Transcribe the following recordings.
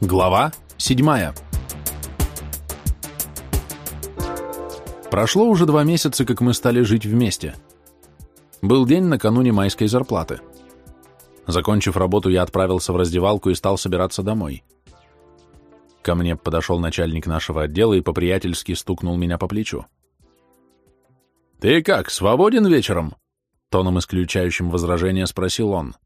Глава 7 Прошло уже два месяца, как мы стали жить вместе. Был день накануне майской зарплаты. Закончив работу, я отправился в раздевалку и стал собираться домой. Ко мне подошел начальник нашего отдела и по-приятельски стукнул меня по плечу. «Ты как, свободен вечером?» Тоном, исключающим возражение, спросил он.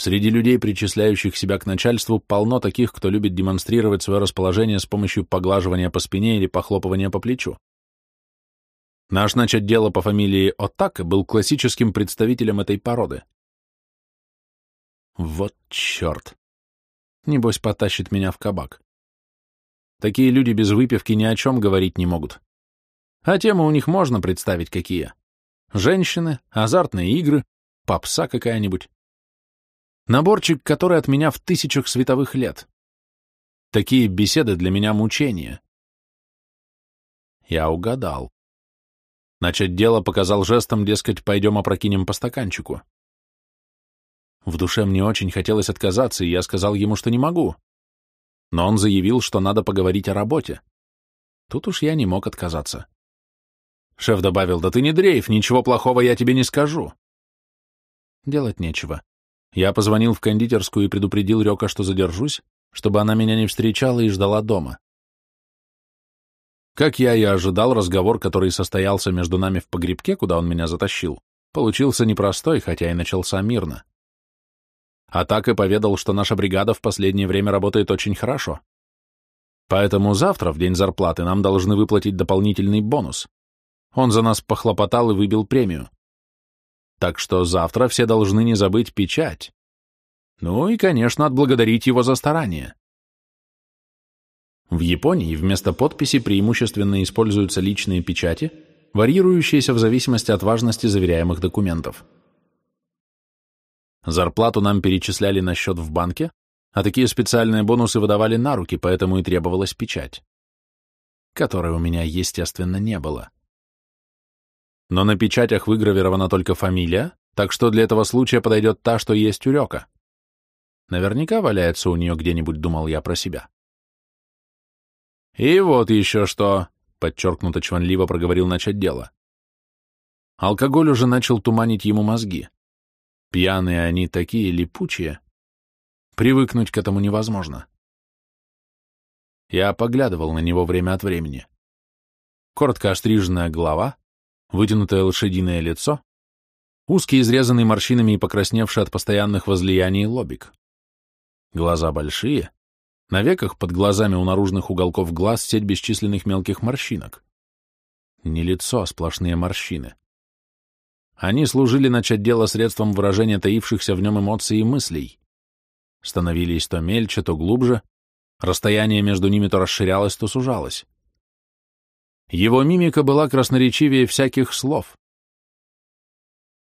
Среди людей, причисляющих себя к начальству, полно таких, кто любит демонстрировать свое расположение с помощью поглаживания по спине или похлопывания по плечу. Наш начать дело по фамилии Отака был классическим представителем этой породы. Вот черт. Небось, потащит меня в кабак. Такие люди без выпивки ни о чем говорить не могут. А темы у них можно представить какие. Женщины, азартные игры, попса какая-нибудь. Наборчик, который от меня в тысячах световых лет. Такие беседы для меня мучение. Я угадал. Начать дело показал жестом, дескать, пойдем опрокинем по стаканчику. В душе мне очень хотелось отказаться, и я сказал ему, что не могу. Но он заявил, что надо поговорить о работе. Тут уж я не мог отказаться. Шеф добавил, да ты не дрейф, ничего плохого я тебе не скажу. Делать нечего. Я позвонил в кондитерскую и предупредил Рёка, что задержусь, чтобы она меня не встречала и ждала дома. Как я и ожидал, разговор, который состоялся между нами в погребке, куда он меня затащил, получился непростой, хотя и начался мирно. А так и поведал, что наша бригада в последнее время работает очень хорошо. Поэтому завтра, в день зарплаты, нам должны выплатить дополнительный бонус. Он за нас похлопотал и выбил премию. Так что завтра все должны не забыть печать. Ну и, конечно, отблагодарить его за старание. В Японии вместо подписи преимущественно используются личные печати, варьирующиеся в зависимости от важности заверяемых документов. Зарплату нам перечисляли на счет в банке, а такие специальные бонусы выдавали на руки, поэтому и требовалась печать, которой у меня, естественно, не было но на печатях выгравирована только фамилия, так что для этого случая подойдет та, что есть у Рёка. Наверняка валяется у нее где-нибудь, думал я про себя. И вот еще что, подчеркнуто чванливо проговорил начать дело. Алкоголь уже начал туманить ему мозги. Пьяные они такие липучие. Привыкнуть к этому невозможно. Я поглядывал на него время от времени. Коротко остриженная голова, вытянутое лошадиное лицо, узкий, изрезанный морщинами и покрасневший от постоянных возлияний лобик. Глаза большие, на веках под глазами у наружных уголков глаз сеть бесчисленных мелких морщинок. Не лицо, а сплошные морщины. Они служили начать дело средством выражения таившихся в нем эмоций и мыслей. Становились то мельче, то глубже, расстояние между ними то расширялось, то сужалось. Его мимика была красноречивее всяких слов.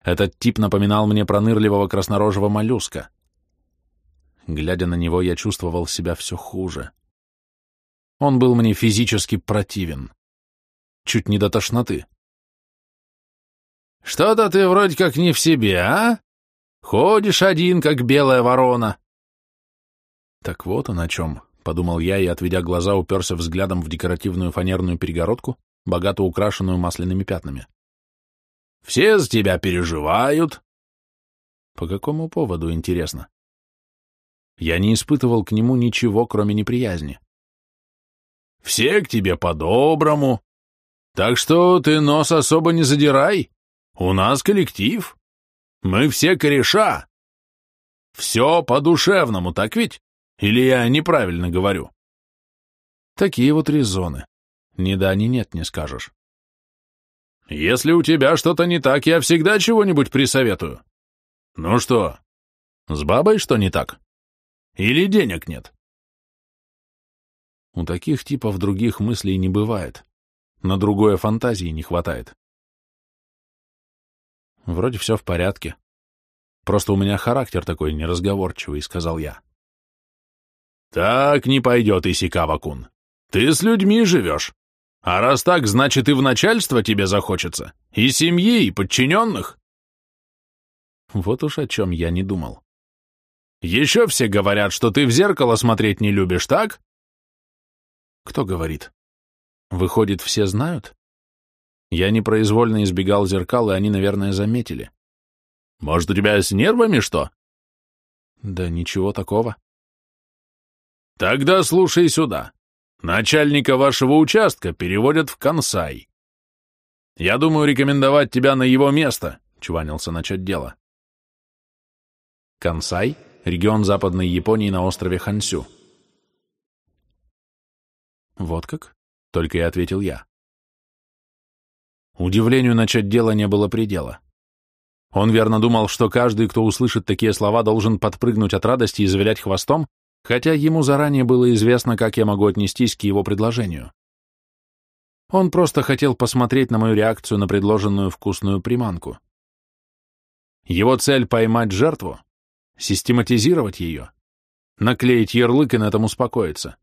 Этот тип напоминал мне пронырливого краснорожего моллюска. Глядя на него, я чувствовал себя все хуже. Он был мне физически противен. Чуть не до тошноты. «Что-то ты вроде как не в себе, а? Ходишь один, как белая ворона». Так вот он о чем. — подумал я и, отведя глаза, уперся взглядом в декоративную фанерную перегородку, богато украшенную масляными пятнами. «Все за тебя переживают». По какому поводу, интересно? Я не испытывал к нему ничего, кроме неприязни. «Все к тебе по-доброму. Так что ты нос особо не задирай. У нас коллектив. Мы все кореша. Все по-душевному, так ведь?» Или я неправильно говорю? Такие вот резоны. Ни да, ни нет не скажешь. Если у тебя что-то не так, я всегда чего-нибудь присоветую. Ну что, с бабой что не так? Или денег нет? У таких типов других мыслей не бывает. На другое фантазии не хватает. Вроде все в порядке. Просто у меня характер такой неразговорчивый, сказал я. «Так не пойдет, Исикава-кун. Ты с людьми живешь. А раз так, значит и в начальство тебе захочется. И семьи, и подчиненных». Вот уж о чем я не думал. Еще все говорят, что ты в зеркало смотреть не любишь, так? Кто говорит? Выходит, все знают? Я непроизвольно избегал зеркал, и они, наверное, заметили. Может, у тебя с нервами что? Да ничего такого. Тогда слушай сюда. Начальника вашего участка переводят в Кансай. Я думаю рекомендовать тебя на его место, чванился начать дело. Кансай — регион Западной Японии на острове Хансю. Вот как? Только и ответил я. Удивлению начать дело не было предела. Он верно думал, что каждый, кто услышит такие слова, должен подпрыгнуть от радости и завилять хвостом, хотя ему заранее было известно, как я могу отнестись к его предложению. Он просто хотел посмотреть на мою реакцию на предложенную вкусную приманку. Его цель — поймать жертву, систематизировать ее, наклеить ярлык и на этом успокоиться.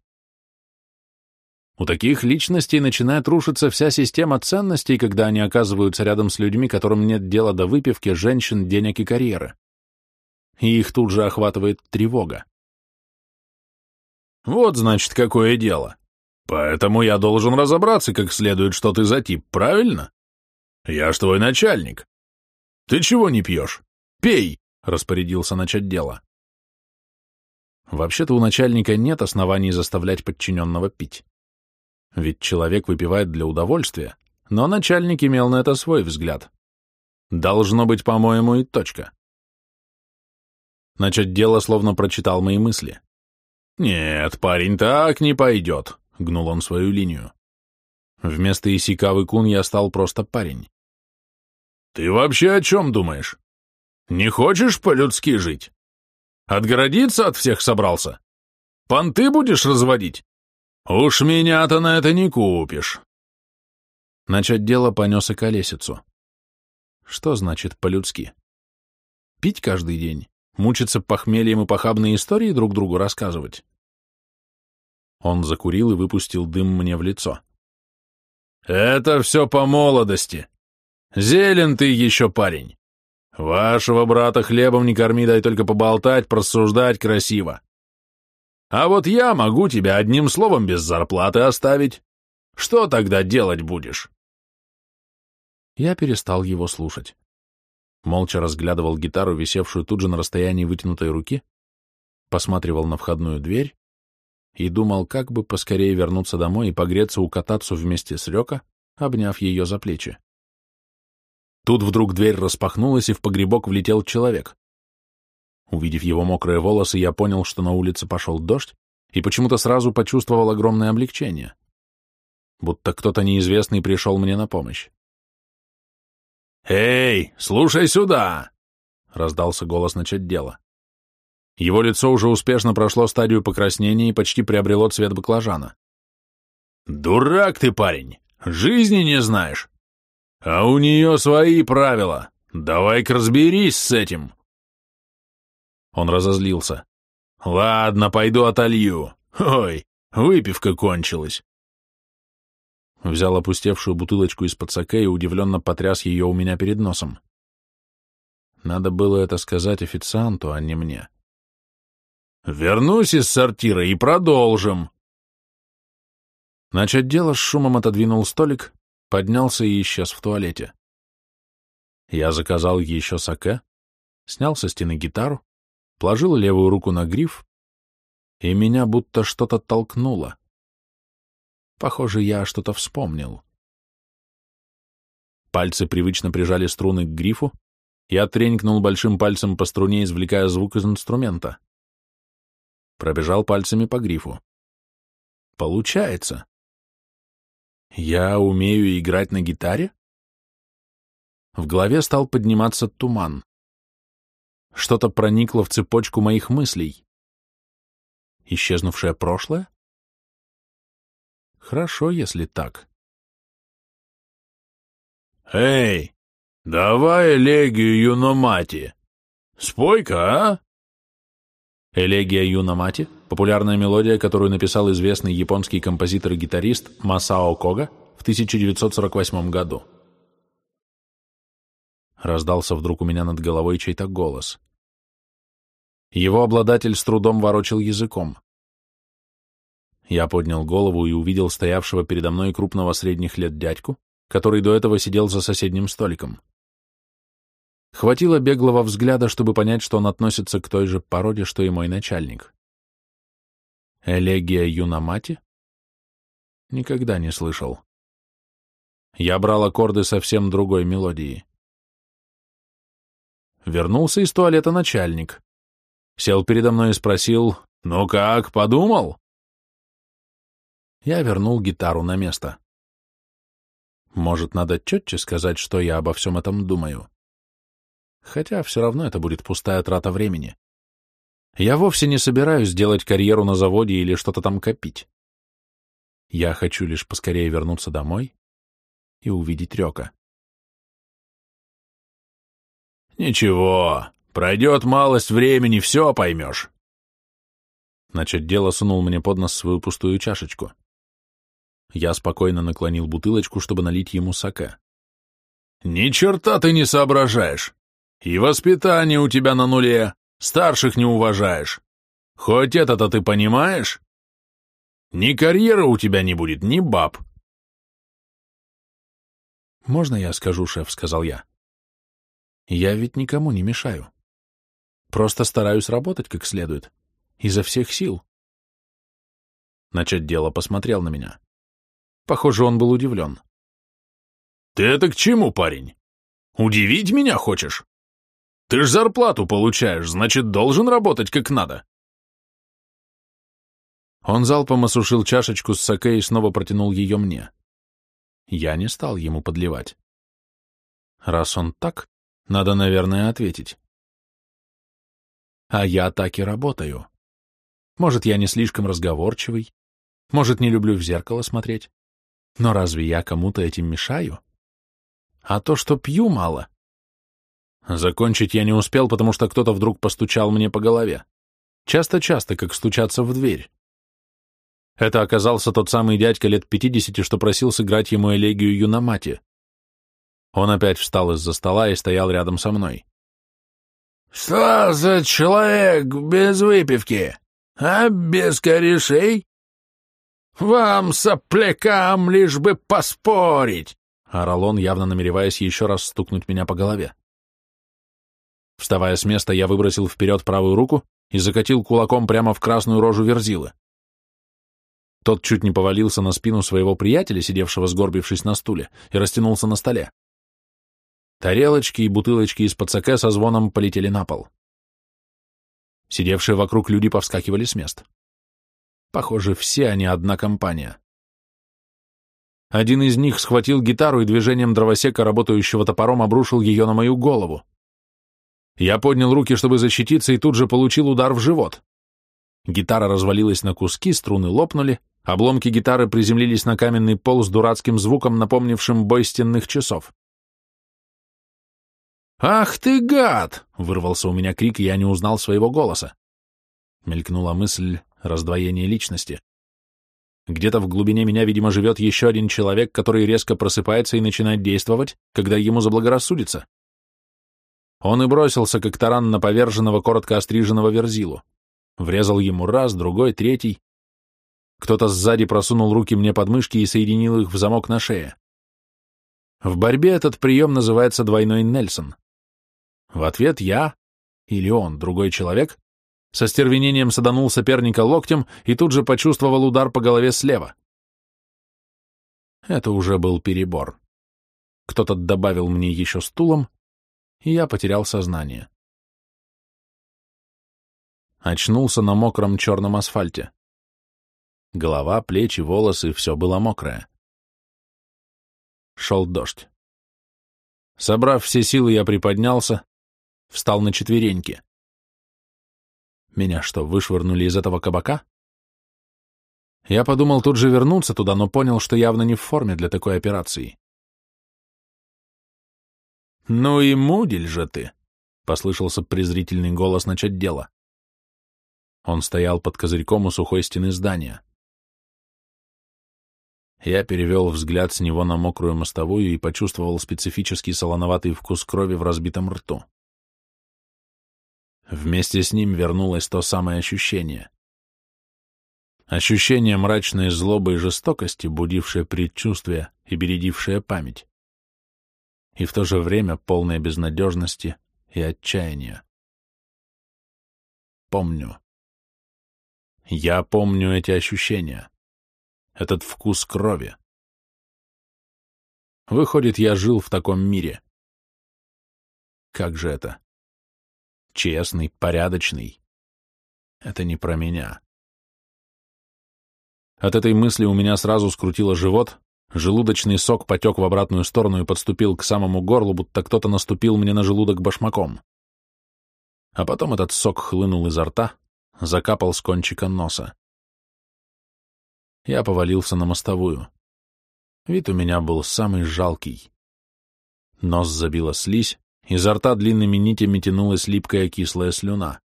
У таких личностей начинает рушиться вся система ценностей, когда они оказываются рядом с людьми, которым нет дела до выпивки, женщин, денег и карьеры. И их тут же охватывает тревога. Вот, значит, какое дело. Поэтому я должен разобраться как следует, что ты за тип, правильно? Я ж твой начальник. Ты чего не пьешь? Пей, распорядился начать дело. Вообще-то у начальника нет оснований заставлять подчиненного пить. Ведь человек выпивает для удовольствия, но начальник имел на это свой взгляд. Должно быть, по-моему, и точка. Начать дело словно прочитал мои мысли. «Нет, парень, так не пойдет», — гнул он свою линию. Вместо Исикавы Кун я стал просто парень. «Ты вообще о чем думаешь? Не хочешь по-людски жить? Отгородиться от всех собрался? Понты будешь разводить? «Уж меня-то на это не купишь!» Начать дело понес и колесицу. Что значит по-людски? Пить каждый день? Мучиться похмельем и похабные истории друг другу рассказывать? Он закурил и выпустил дым мне в лицо. «Это все по молодости. Зелен ты еще парень. Вашего брата хлебом не корми, дай только поболтать, просуждать красиво. А вот я могу тебя одним словом без зарплаты оставить. Что тогда делать будешь?» Я перестал его слушать. Молча разглядывал гитару, висевшую тут же на расстоянии вытянутой руки, посматривал на входную дверь и думал, как бы поскорее вернуться домой и погреться у катацу вместе с Рёка, обняв ее за плечи. Тут вдруг дверь распахнулась, и в погребок влетел человек. Увидев его мокрые волосы, я понял, что на улице пошел дождь, и почему-то сразу почувствовал огромное облегчение. Будто кто-то неизвестный пришел мне на помощь. «Эй, слушай сюда!» — раздался голос начать дело. Его лицо уже успешно прошло стадию покраснения и почти приобрело цвет баклажана. «Дурак ты, парень! Жизни не знаешь! А у нее свои правила! Давай-ка разберись с этим!» Он разозлился. «Ладно, пойду отолью. Ой, выпивка кончилась». Взял опустевшую бутылочку из-под саке и удивленно потряс ее у меня перед носом. Надо было это сказать официанту, а не мне. «Вернусь из сортира и продолжим». Начать дело с шумом отодвинул столик, поднялся и исчез в туалете. Я заказал еще саке, снял со стены гитару, положил левую руку на гриф, и меня будто что-то толкнуло. Похоже, я что-то вспомнил. Пальцы привычно прижали струны к грифу, я тренькнул большим пальцем по струне, извлекая звук из инструмента. Пробежал пальцами по грифу. Получается. Я умею играть на гитаре? В голове стал подниматься туман. Что-то проникло в цепочку моих мыслей. Исчезнувшее прошлое? Хорошо, если так. «Эй, давай элегию Юномати. Спой-ка, а?» Элегия Юномати — популярная мелодия, которую написал известный японский композитор и гитарист Масао Кога в 1948 году. Раздался вдруг у меня над головой чей-то голос. Его обладатель с трудом ворочил языком. Я поднял голову и увидел стоявшего передо мной крупного средних лет дядьку, который до этого сидел за соседним столиком. Хватило беглого взгляда, чтобы понять, что он относится к той же породе, что и мой начальник. Элегия Юнамати? Никогда не слышал. Я брал аккорды совсем другой мелодии. Вернулся из туалета начальник. Сел передо мной и спросил, «Ну как, подумал?» Я вернул гитару на место. Может, надо четче сказать, что я обо всем этом думаю. Хотя все равно это будет пустая трата времени. Я вовсе не собираюсь делать карьеру на заводе или что-то там копить. Я хочу лишь поскорее вернуться домой и увидеть Рёка. «Ничего, пройдет малость времени, все поймешь». Начать дело сунул мне под нос свою пустую чашечку. Я спокойно наклонил бутылочку, чтобы налить ему сока. «Ни черта ты не соображаешь. И воспитание у тебя на нуле, старших не уважаешь. Хоть это-то ты понимаешь? Ни карьеры у тебя не будет, ни баб». «Можно я скажу, шеф?» — сказал я. «Я ведь никому не мешаю. Просто стараюсь работать как следует. Изо всех сил». Начать дело посмотрел на меня. Похоже, он был удивлен. «Ты это к чему, парень? Удивить меня хочешь? Ты ж зарплату получаешь, значит, должен работать как надо». Он залпом осушил чашечку с саке и снова протянул ее мне. Я не стал ему подливать. Раз он так, надо, наверное, ответить. А я так и работаю. Может, я не слишком разговорчивый, может, не люблю в зеркало смотреть. Но разве я кому-то этим мешаю? А то, что пью мало. Закончить я не успел, потому что кто-то вдруг постучал мне по голове. Часто-часто, как стучаться в дверь. Это оказался тот самый дядька лет пятидесяти, что просил сыграть ему элегию Юнамати. Он опять встал из-за стола и стоял рядом со мной. «Что за человек без выпивки? А без корешей?» «Вам, соплякам, лишь бы поспорить!» — орал он, явно намереваясь еще раз стукнуть меня по голове. Вставая с места, я выбросил вперед правую руку и закатил кулаком прямо в красную рожу Верзилы. Тот чуть не повалился на спину своего приятеля, сидевшего сгорбившись на стуле, и растянулся на столе. Тарелочки и бутылочки из-под саке со звоном полетели на пол. Сидевшие вокруг люди повскакивали с мест. Похоже, все они одна компания. Один из них схватил гитару и движением дровосека, работающего топором, обрушил ее на мою голову. Я поднял руки, чтобы защититься, и тут же получил удар в живот. Гитара развалилась на куски, струны лопнули, обломки гитары приземлились на каменный пол с дурацким звуком, напомнившим бой стенных часов. «Ах ты, гад!» — вырвался у меня крик, и я не узнал своего голоса. Мелькнула мысль, раздвоение личности. Где-то в глубине меня, видимо, живет еще один человек, который резко просыпается и начинает действовать, когда ему заблагорассудится. Он и бросился, как таран на поверженного, коротко остриженного верзилу. Врезал ему раз, другой, третий. Кто-то сзади просунул руки мне под мышки и соединил их в замок на шее. В борьбе этот прием называется двойной Нельсон. В ответ я, или он, другой человек, со стервенением саданул соперника локтем и тут же почувствовал удар по голове слева. Это уже был перебор. Кто-то добавил мне еще стулом, и я потерял сознание. Очнулся на мокром черном асфальте. Голова, плечи, волосы — все было мокрое. Шел дождь. Собрав все силы, я приподнялся, встал на четвереньки. Меня что, вышвырнули из этого кабака? Я подумал тут же вернуться туда, но понял, что явно не в форме для такой операции. «Ну и мудель же ты!» — послышался презрительный голос начать дело. Он стоял под козырьком у сухой стены здания. Я перевел взгляд с него на мокрую мостовую и почувствовал специфический солоноватый вкус крови в разбитом рту. Вместе с ним вернулось то самое ощущение. Ощущение мрачной злобы и жестокости, будившее предчувствие и бередившее память. И в то же время полное безнадежности и отчаяния. Помню. Я помню эти ощущения. Этот вкус крови. Выходит, я жил в таком мире. Как же это? Честный, порядочный. Это не про меня. От этой мысли у меня сразу скрутило живот, желудочный сок потек в обратную сторону и подступил к самому горлу, будто кто-то наступил мне на желудок башмаком. А потом этот сок хлынул изо рта, закапал с кончика носа. Я повалился на мостовую. Вид у меня был самый жалкий. Нос забила слизь, изо рта длинными нитями тянулась липкая кислая слюна.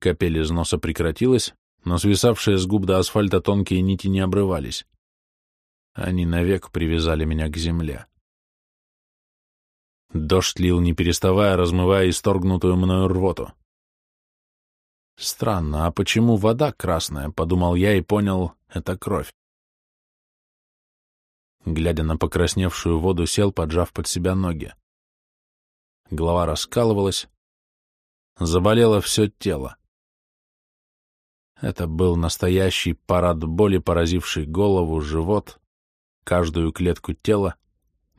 Капель из носа прекратилась, но свисавшие с губ до асфальта тонкие нити не обрывались. Они навек привязали меня к земле. Дождь лил, не переставая, размывая исторгнутую мною рвоту. Странно, а почему вода красная, подумал я и понял, это кровь. Глядя на покрасневшую воду, сел, поджав под себя ноги. Голова раскалывалась, заболело все тело. Это был настоящий парад боли, поразивший голову, живот, каждую клетку тела,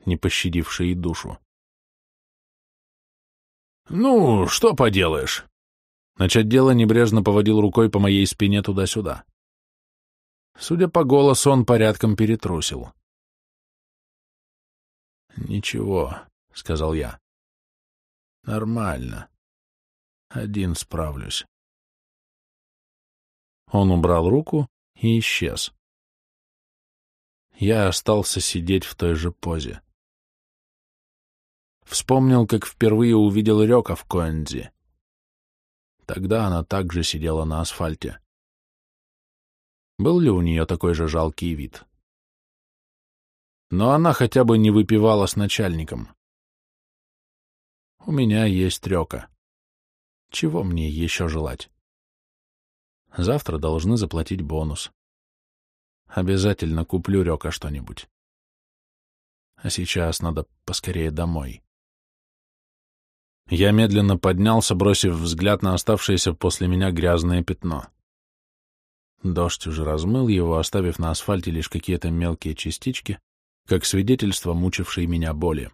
не пощадивший и душу. «Ну, что поделаешь?» Начать дело небрежно поводил рукой по моей спине туда-сюда. Судя по голосу, он порядком перетрусил. «Ничего», — сказал я. «Нормально. Один справлюсь». Он убрал руку и исчез. Я остался сидеть в той же позе. Вспомнил, как впервые увидел Рёка в Коэнзи. Тогда она также сидела на асфальте. Был ли у нее такой же жалкий вид? Но она хотя бы не выпивала с начальником. У меня есть Рёка. Чего мне еще желать? Завтра должны заплатить бонус. Обязательно куплю Рёка что-нибудь. А сейчас надо поскорее домой. Я медленно поднялся, бросив взгляд на оставшееся после меня грязное пятно. Дождь уже размыл его, оставив на асфальте лишь какие-то мелкие частички, как свидетельство мучившей меня боли.